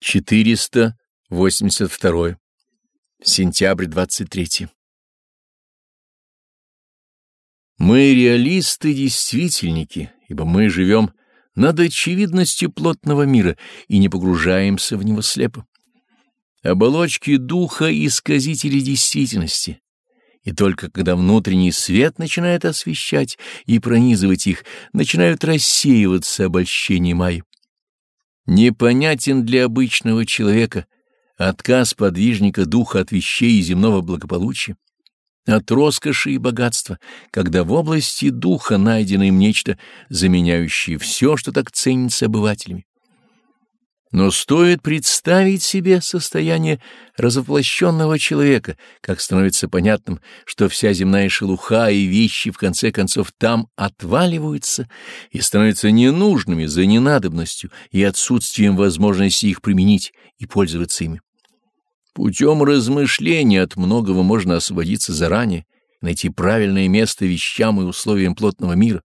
482. Сентябрь 23. Мы реалисты-действительники, ибо мы живем над очевидностью плотного мира и не погружаемся в него слепо. Оболочки духа — исказители действительности, и только когда внутренний свет начинает освещать и пронизывать их, начинают рассеиваться обольщения Майи. Непонятен для обычного человека отказ подвижника духа от вещей и земного благополучия, от роскоши и богатства, когда в области духа найдено им нечто, заменяющее все, что так ценится обывателями. Но стоит представить себе состояние развоплощенного человека, как становится понятным, что вся земная шелуха и вещи в конце концов там отваливаются и становятся ненужными за ненадобностью и отсутствием возможности их применить и пользоваться ими. Путем размышления от многого можно освободиться заранее, найти правильное место вещам и условиям плотного мира.